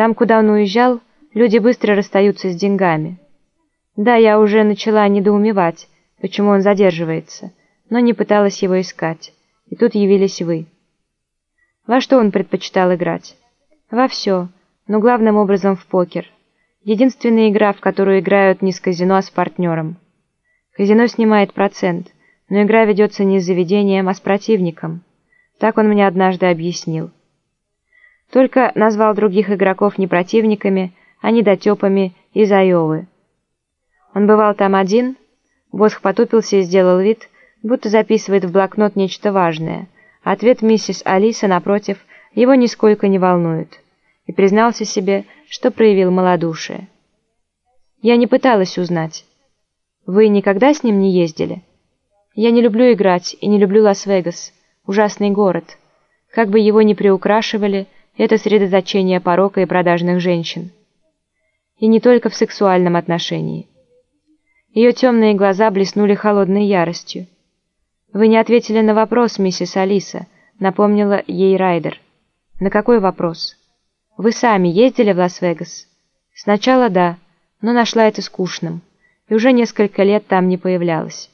Там, куда он уезжал, люди быстро расстаются с деньгами. Да, я уже начала недоумевать, почему он задерживается, но не пыталась его искать. И тут явились вы. Во что он предпочитал играть? Во все, но главным образом в покер. Единственная игра, в которую играют не с казино, а с партнером. Казино снимает процент, но игра ведется не с заведением, а с противником. Так он мне однажды объяснил. Только назвал других игроков не противниками, а недотепами из Айовы. Он бывал там один, Босх потупился и сделал вид, будто записывает в блокнот нечто важное. Ответ миссис Алиса, напротив, его нисколько не волнует. И признался себе, что проявил малодушие. Я не пыталась узнать. Вы никогда с ним не ездили? Я не люблю играть и не люблю Лас-Вегас. Ужасный город. Как бы его ни приукрашивали, это средоточение порока и продажных женщин. И не только в сексуальном отношении. Ее темные глаза блеснули холодной яростью. «Вы не ответили на вопрос, миссис Алисо», — напомнила ей Райдер. «На какой вопрос?» «Вы сами ездили в Лас-Вегас?» «Сначала да, но нашла это скучным, и уже несколько лет там не появлялась».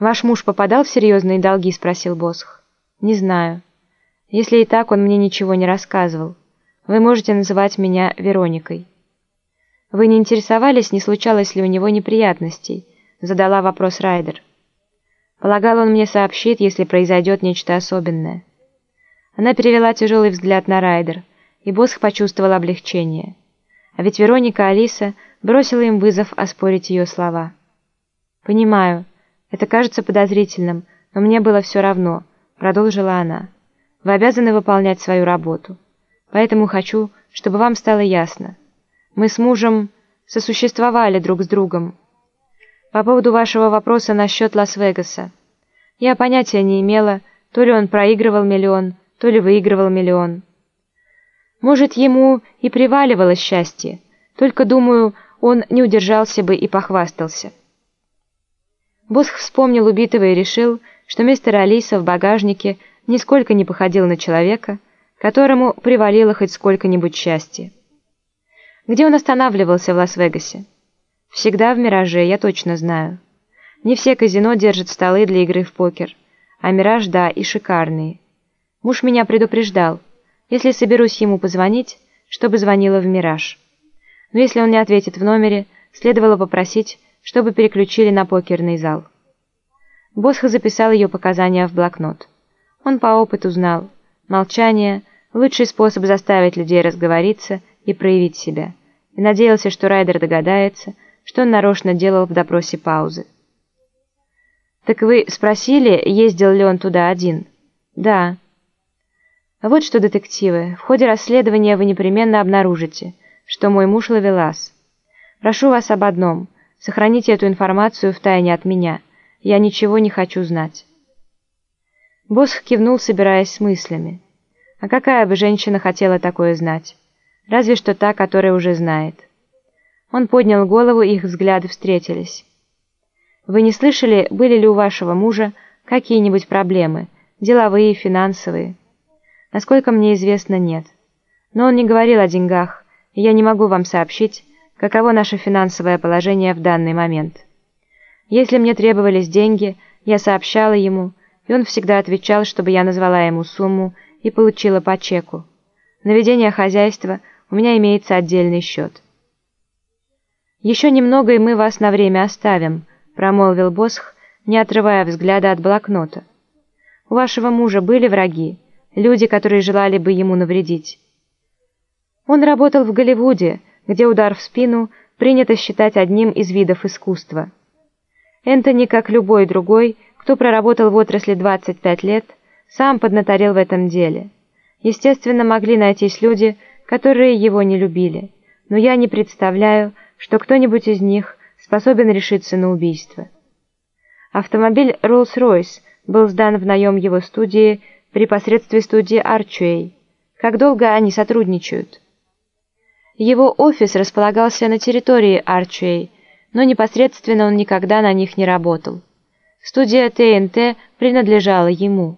«Ваш муж попадал в серьезные долги?» — спросил Босх. «Не знаю. Если и так, он мне ничего не рассказывал. Вы можете называть меня Вероникой». «Вы не интересовались, не случалось ли у него неприятностей?» — задала вопрос Райдер. Полагал, он мне сообщит, если произойдет нечто особенное. Она перевела тяжелый взгляд на Райдер, и Босх почувствовал облегчение. А ведь Вероника Алиса бросила им вызов оспорить ее слова. «Понимаю, это кажется подозрительным, но мне было все равно», — продолжила она. «Вы обязаны выполнять свою работу. Поэтому хочу, чтобы вам стало ясно. Мы с мужем сосуществовали друг с другом, по поводу вашего вопроса насчет Лас-Вегаса. Я понятия не имела, то ли он проигрывал миллион, то ли выигрывал миллион. Может, ему и приваливалось счастье, только, думаю, он не удержался бы и похвастался. Босх вспомнил убитого и решил, что мистер Алиса в багажнике нисколько не походил на человека, которому привалило хоть сколько-нибудь счастья. Где он останавливался в Лас-Вегасе? Всегда в «Мираже», я точно знаю. Не все казино держат столы для игры в покер. А «Мираж» да, и шикарные. Муж меня предупреждал, если соберусь ему позвонить, чтобы звонила в «Мираж». Но если он не ответит в номере, следовало попросить, чтобы переключили на покерный зал. Босха записал ее показания в блокнот. Он по опыту знал, молчание – лучший способ заставить людей разговориться и проявить себя, и надеялся, что Райдер догадается – что он нарочно делал в допросе паузы. «Так вы спросили, ездил ли он туда один?» «Да». «Вот что, детективы, в ходе расследования вы непременно обнаружите, что мой муж ловелас. Прошу вас об одном, сохраните эту информацию в тайне от меня, я ничего не хочу знать». Босх кивнул, собираясь с мыслями. А какая бы женщина хотела такое знать? Разве что та, которая уже знает. Он поднял голову, их взгляды встретились. «Вы не слышали, были ли у вашего мужа какие-нибудь проблемы, деловые, финансовые?» «Насколько мне известно, нет. Но он не говорил о деньгах, и я не могу вам сообщить, каково наше финансовое положение в данный момент. Если мне требовались деньги, я сообщала ему, и он всегда отвечал, чтобы я назвала ему сумму и получила по чеку. На ведение хозяйства у меня имеется отдельный счет». «Еще немного, и мы вас на время оставим», — промолвил Босх, не отрывая взгляда от блокнота. «У вашего мужа были враги, люди, которые желали бы ему навредить?» Он работал в Голливуде, где удар в спину принято считать одним из видов искусства. Энтони, как любой другой, кто проработал в отрасли 25 лет, сам поднаторел в этом деле. Естественно, могли найтись люди, которые его не любили, но я не представляю, что кто-нибудь из них способен решиться на убийство. Автомобиль Rolls-Royce был сдан в наем его студии при посредстве студии Арчуэй. Как долго они сотрудничают? Его офис располагался на территории Арчуэй, но непосредственно он никогда на них не работал. Студия ТНТ принадлежала ему.